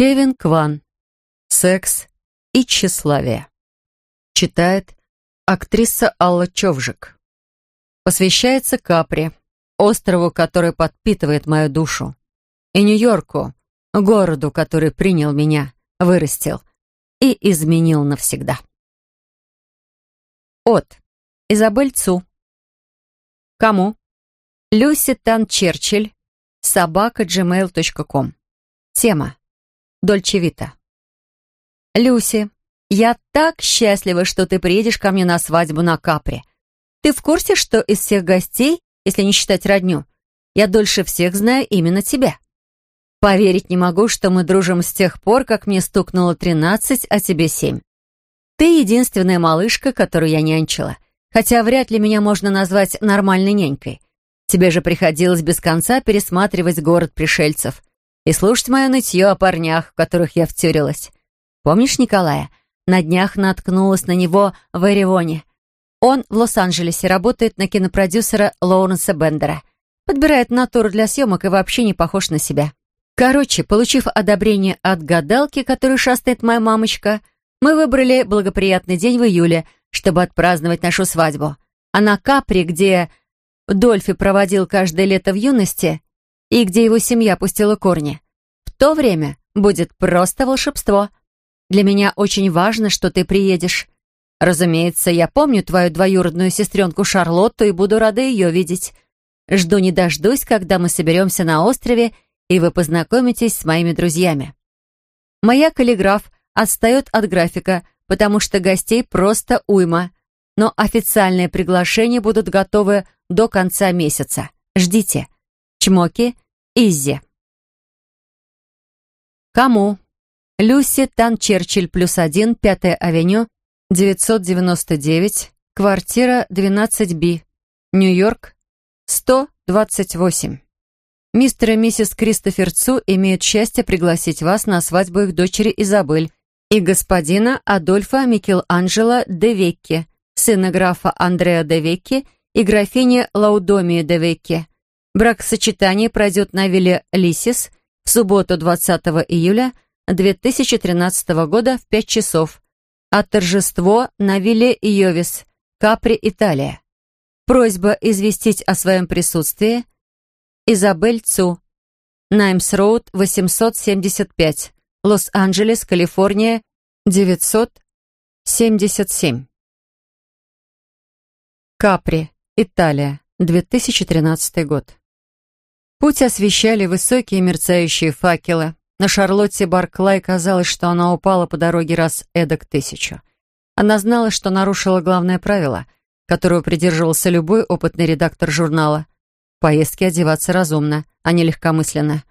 Кевин Кван. Секс и тщеславие. Читает актриса Алла Човжик. Посвящается Капри, острову, который подпитывает мою душу, и Нью-Йорку, городу, который принял меня, вырастил и изменил навсегда. От. Изабель Цу. Кому? Люси Тан Черчилль. Собака gmail.com. Тема. Дольче Вита. Люси, я так счастлива, что ты приедешь ко мне на свадьбу на Капри. Ты в курсе, что из всех гостей, если не считать родню, я дольше всех знаю именно тебя? Поверить не могу, что мы дружим с тех пор, как мне стукнуло тринадцать, а тебе семь. Ты единственная малышка, которую я нянчила, хотя вряд ли меня можно назвать нормальной нянькой. Тебе же приходилось без конца пересматривать город пришельцев и слушать мое нытье о парнях, в которых я втюрилась. Помнишь Николая? На днях наткнулась на него в Эревоне. Он в Лос-Анджелесе работает на кинопродюсера Лоуренса Бендера. Подбирает натуру для съемок и вообще не похож на себя. Короче, получив одобрение от гадалки, которую шастает моя мамочка, мы выбрали благоприятный день в июле, чтобы отпраздновать нашу свадьбу. А на Капри, где Дольфи проводил каждое лето в юности и где его семья пустила корни, в то время будет просто волшебство. Для меня очень важно, что ты приедешь. Разумеется, я помню твою двоюродную сестренку Шарлотту и буду рада ее видеть. Жду не дождусь, когда мы соберемся на острове и вы познакомитесь с моими друзьями. Моя каллиграф отстает от графика, потому что гостей просто уйма. Но официальные приглашения будут готовы до конца месяца. Ждите. Чмоки, Иззи. Кому? Люси Тан Черчилль плюс один, Пятая авеню, 999, квартира 12Б, Нью-Йорк, 128. Мистер и миссис Кристофер Цу имеют счастье пригласить вас на свадьбу их дочери Изабель и господина Адольфа Микеланджело де Векки, сына графа Андреа де Векки и графини Лаудомии де Векки. Бракосочетание пройдет на вилле Лисис в субботу 20 июля 2013 года в 5 часов, а торжество на вилле Йовис, Капри, Италия. Просьба известить о своем присутствии – Изабель Цу. Наймс-Роуд, 875. Лос-Анджелес, Калифорния, 977. Капри, Италия, 2013 год. Путь освещали высокие мерцающие факелы. На Шарлотте Барклай казалось, что она упала по дороге раз эдак тысячу. Она знала, что нарушила главное правило, которого придерживался любой опытный редактор журнала поездке одеваться разумно, а не легкомысленно.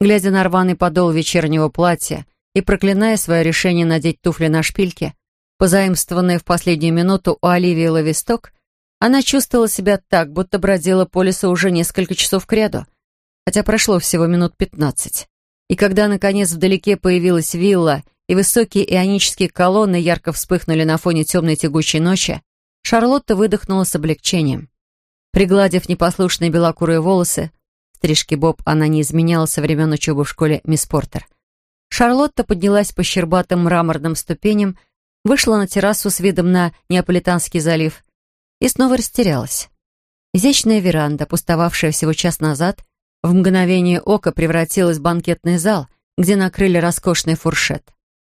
Глядя на рваный подол вечернего платья и проклиная свое решение надеть туфли на шпильке, позаимствованные в последнюю минуту у Оливии Лависток, она чувствовала себя так, будто бродила по лесу уже несколько часов кряду, хотя прошло всего минут пятнадцать. И когда, наконец, вдалеке появилась вилла, и высокие ионические колонны ярко вспыхнули на фоне темной тягучей ночи, Шарлотта выдохнула с облегчением. Пригладив непослушные белокурые волосы, стрижки Боб она не изменяла со времен учебы в школе мисс Портер. Шарлотта поднялась по щербатым мраморным ступеням, вышла на террасу с видом на Неаполитанский залив и снова растерялась. Изящная веранда, пустовавшая всего час назад, в мгновение ока превратилась в банкетный зал, где накрыли роскошный фуршет.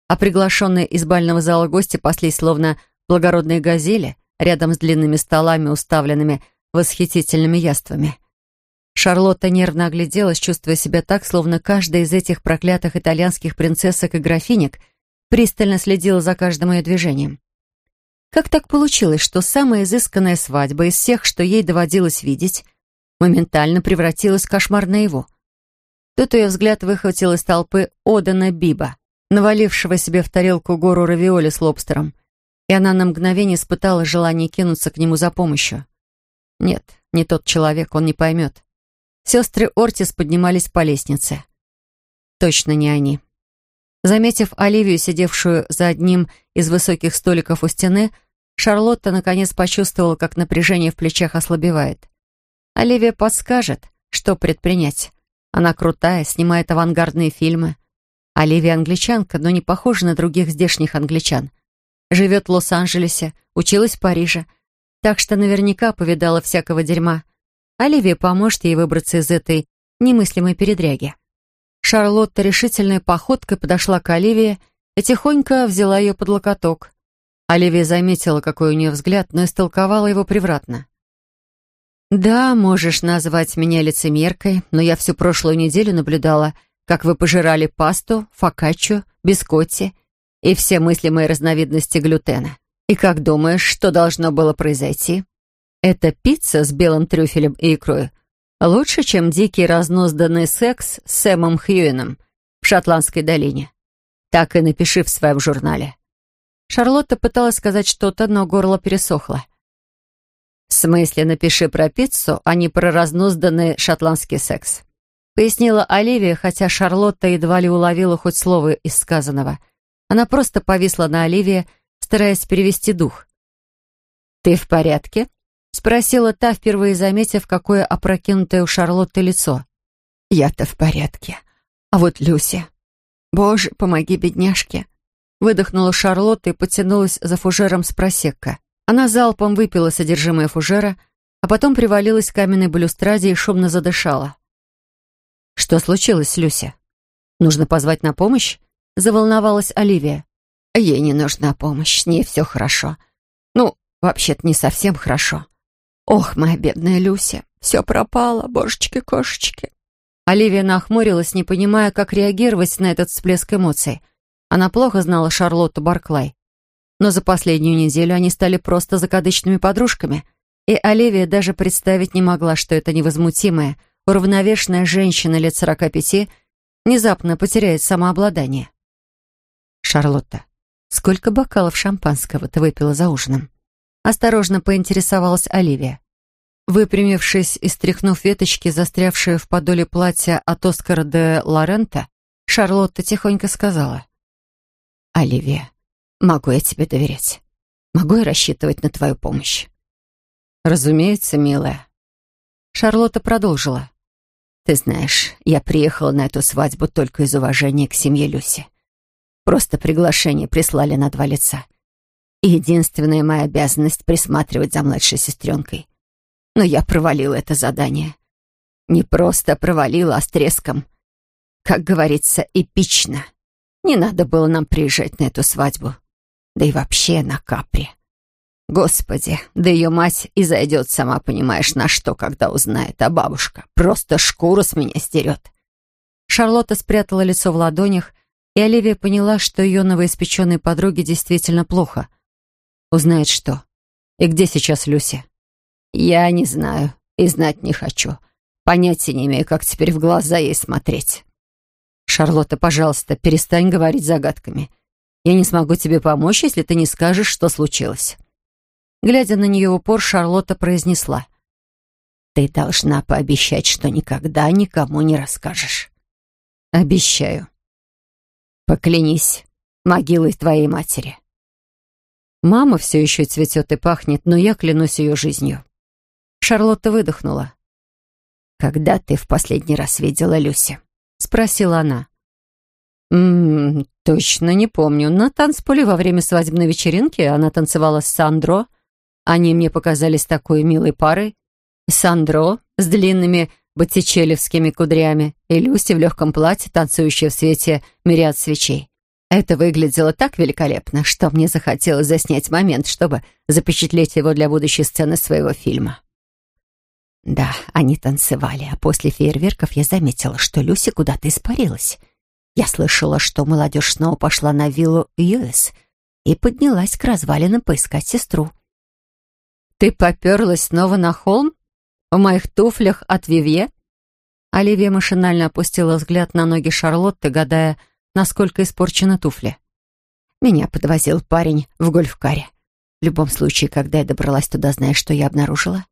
А приглашенные из бального зала гости паслись словно благородные газели рядом с длинными столами, уставленными восхитительными яствами. Шарлотта нервно огляделась, чувствуя себя так, словно каждая из этих проклятых итальянских принцессок и графинек пристально следила за каждым ее движением. Как так получилось, что самая изысканная свадьба из всех, что ей доводилось видеть, моментально превратилась в кошмар наяву? Тут ее взгляд выхватил из толпы Одана Биба, навалившего себе в тарелку гору равиоли с лобстером, и она на мгновение испытала желание кинуться к нему за помощью. Нет, не тот человек, он не поймет. Сестры Ортис поднимались по лестнице. Точно не они. Заметив Оливию, сидевшую за одним из высоких столиков у стены, Шарлотта наконец почувствовала, как напряжение в плечах ослабевает. Оливия подскажет, что предпринять. Она крутая, снимает авангардные фильмы. Оливия англичанка, но не похожа на других здешних англичан. Живет в Лос-Анджелесе, училась в Париже, так что наверняка повидала всякого дерьма. Оливия поможет ей выбраться из этой немыслимой передряги. Шарлотта решительной походкой подошла к Оливии и тихонько взяла ее под локоток. Оливия заметила, какой у нее взгляд, но истолковала его превратно. «Да, можешь назвать меня лицемеркой, но я всю прошлую неделю наблюдала, как вы пожирали пасту, фокаччо, бискотти и все мыслимые разновидности глютена. И как думаешь, что должно было произойти? Это пицца с белым трюфелем и икрой лучше, чем дикий разнозданный секс с Сэмом Хьюином в Шотландской долине. Так и напиши в своем журнале». Шарлотта пыталась сказать что-то, но горло пересохло. «В смысле, напиши про пиццу, а не про разнузданный шотландский секс», пояснила Оливия, хотя Шарлотта едва ли уловила хоть слово из сказанного. Она просто повисла на Оливии, стараясь перевести дух. «Ты в порядке?» — спросила та, впервые заметив, какое опрокинутое у Шарлотты лицо. «Я-то в порядке. А вот Люся... Боже, помоги бедняжке!» Выдохнула Шарлотта и потянулась за фужером с просекка. Она залпом выпила содержимое фужера, а потом привалилась к каменной балюстраде и шумно задышала. «Что случилось, Люся? Нужно позвать на помощь?» — заволновалась Оливия. «Ей не нужна помощь, с ней все хорошо. Ну, вообще-то не совсем хорошо. Ох, моя бедная Люся, все пропало, божечки-кошечки». Оливия нахмурилась, не понимая, как реагировать на этот всплеск эмоций. Она плохо знала Шарлотту Барклай. Но за последнюю неделю они стали просто закадычными подружками, и Оливия даже представить не могла, что эта невозмутимая, уравновешенная женщина лет сорока пяти внезапно потеряет самообладание. «Шарлотта, сколько бокалов шампанского ты выпила за ужином?» Осторожно поинтересовалась Оливия. Выпрямившись и стряхнув веточки, застрявшие в подоле платья от Оскара де Лорента, Шарлотта тихонько сказала. «Оливия, Могу я тебе доверять? Могу я рассчитывать на твою помощь? Разумеется, милая. Шарлотта продолжила. Ты знаешь, я приехала на эту свадьбу только из уважения к семье Люси. Просто приглашение прислали на два лица. И единственная моя обязанность — присматривать за младшей сестренкой. Но я провалила это задание. Не просто провалила, а с треском. Как говорится, эпично. Не надо было нам приезжать на эту свадьбу да и вообще на капре. Господи, да ее мать и зайдет, сама понимаешь, на что, когда узнает, а бабушка просто шкуру с меня стерет. Шарлотта спрятала лицо в ладонях, и Оливия поняла, что ее новоиспеченной подруге действительно плохо. Узнает что? И где сейчас Люся? Я не знаю и знать не хочу. Понятия не имею, как теперь в глаза ей смотреть. Шарлотта, пожалуйста, перестань говорить загадками. Я не смогу тебе помочь, если ты не скажешь, что случилось». Глядя на нее упор, Шарлотта произнесла. «Ты должна пообещать, что никогда никому не расскажешь». «Обещаю». «Поклянись могилой твоей матери». Мама все еще цветет и пахнет, но я клянусь ее жизнью. Шарлотта выдохнула. «Когда ты в последний раз видела Люси?» — спросила она. «М -м, точно не помню. На танцполе во время свадебной вечеринки она танцевала с Сандро. Они мне показались такой милой парой. Сандро с длинными боттичелевскими кудрями и Люси в легком платье, танцующая в свете мириад свечей. Это выглядело так великолепно, что мне захотелось заснять момент, чтобы запечатлеть его для будущей сцены своего фильма. Да, они танцевали, а после фейерверков я заметила, что Люси куда-то испарилась — я слышала, что молодежь снова пошла на виллу Юэс и поднялась к развалинам поискать сестру. «Ты поперлась снова на холм? В моих туфлях от Вивье?» Оливия машинально опустила взгляд на ноги Шарлотты, гадая, насколько испорчены туфли. Меня подвозил парень в гольфкаре. В любом случае, когда я добралась туда, знаешь, что я обнаружила?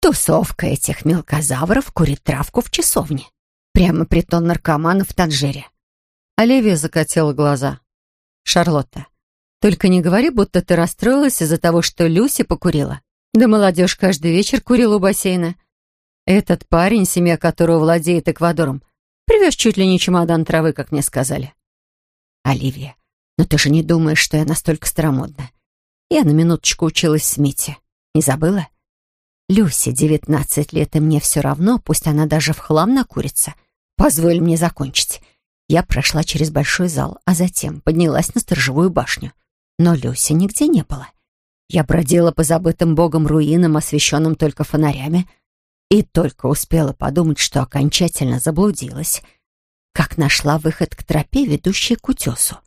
Тусовка этих мелкозавров курит травку в часовне. Прямо притон наркоманов в Танжере. Оливия закатила глаза. «Шарлотта, только не говори, будто ты расстроилась из-за того, что Люси покурила. Да молодежь каждый вечер курила у бассейна. Этот парень, семья которого владеет Эквадором, привез чуть ли не чемодан травы, как мне сказали. Оливия, но ты же не думаешь, что я настолько старомодна. Я на минуточку училась с Мити. Не забыла? Люси, девятнадцать лет, и мне все равно, пусть она даже в хлам накурится. Позволь мне закончить. Я прошла через большой зал, а затем поднялась на сторожевую башню. Но Люси нигде не было. Я бродила по забытым богом руинам, освещенным только фонарями, и только успела подумать, что окончательно заблудилась, как нашла выход к тропе, ведущей к утесу.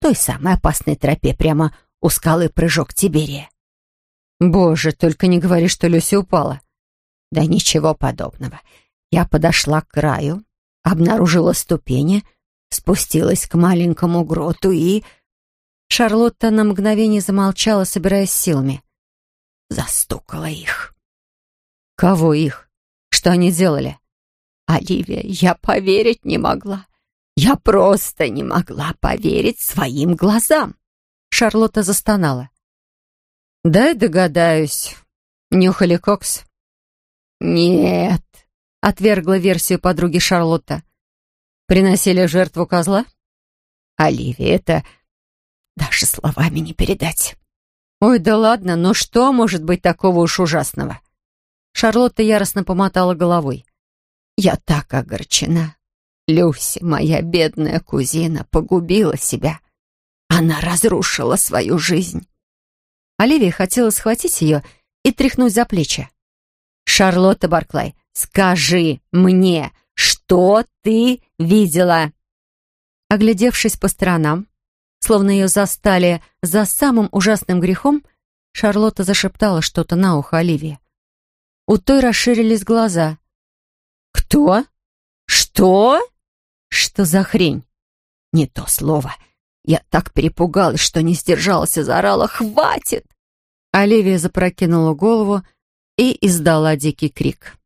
Той самой опасной тропе прямо у скалы прыжок Тиберия. «Боже, только не говори, что Люси упала». «Да ничего подобного. Я подошла к краю, обнаружила ступени, спустилась к маленькому гроту и...» Шарлотта на мгновение замолчала, собираясь силами. Застукала их. «Кого их? Что они делали?» «Оливия, я поверить не могла. Я просто не могла поверить своим глазам». Шарлотта застонала. «Дай догадаюсь. Нюхали кокс?» «Нет», — отвергла версию подруги Шарлотта. «Приносили жертву козла?» «Оливия, это даже словами не передать». «Ой, да ладно, но что может быть такого уж ужасного?» Шарлотта яростно помотала головой. «Я так огорчена. Люси, моя бедная кузина, погубила себя. Она разрушила свою жизнь». Оливия хотела схватить ее и тряхнуть за плечи. «Шарлотта Барклай, скажи мне, что ты видела?» Оглядевшись по сторонам, словно ее застали за самым ужасным грехом, Шарлотта зашептала что-то на ухо Оливии. У той расширились глаза. «Кто? Что? Что за хрень?» «Не то слово. Я так перепугалась, что не сдержалась и заорала «Хватит!» Оливия запрокинула голову и издала дикий крик.